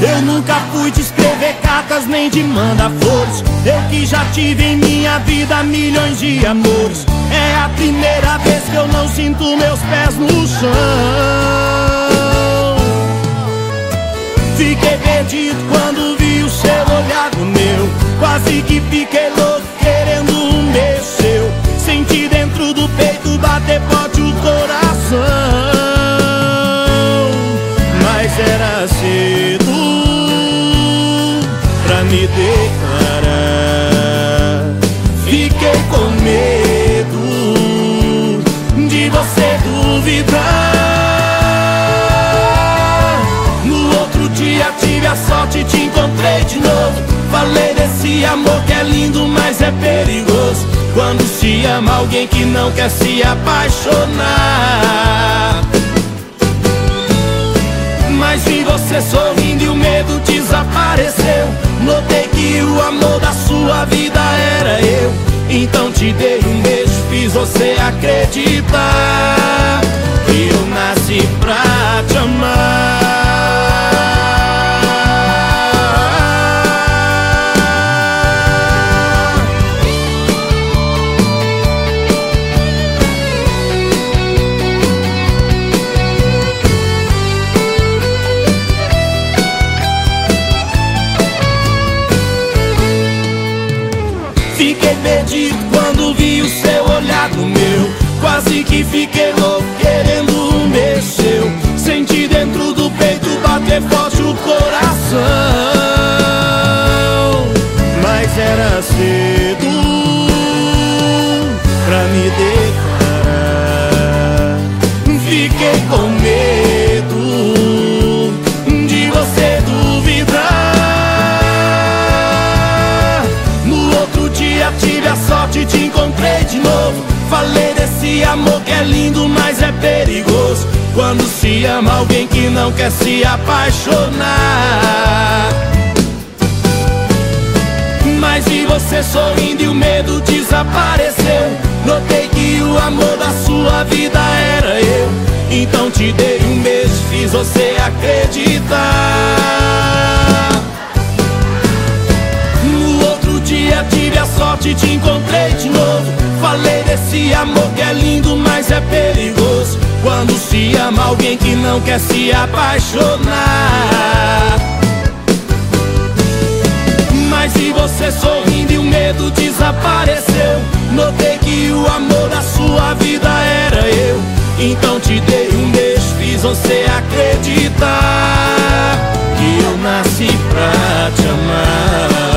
Eu nunca fui de escrever cartas nem de mandar flores. Eu que já tive em minha vida milhões de amores. É a primeira vez que eu não sinto meus pés no chão. Fiquei perdido quando vi o seu olhar no meu. Quase que fiquei louco querendo um beijo seu. Senti dentro do peito bater forte o coração. Me declarar. Fiquei com medo de você duvidar. No outro dia tive a sorte, te encontrei de novo. Falei desse amor que é lindo, mas é perigoso. Quando se ama alguém que não quer se apaixonar. Mas vi você sorrindo e o medo desapareceu. Notei que o amor da sua vida era eu. Então te dei um beijo, fiz você acreditar Quando vi o seu olhar no meu. Quase que fiquei louco querendo um beijo seu. Senti dentro do peito bater forte o coração. Mas era cedo perigoso. Quando se ama alguém que não quer se apaixonar. Mas vi você sorrindo e o medo desapareceu. Notei que o amor da sua vida era eu. Então te dei um beijo, fiz você acreditar. desse amor que é lindo, mas é perigoso. Quando se ama alguém que não quer se apaixonar. Mas se você sorrindo e o medo desapareceu Notei que o amor da sua vida era eu. Então te dei um beijo, fiz você acreditar Que eu nasci pra te amar.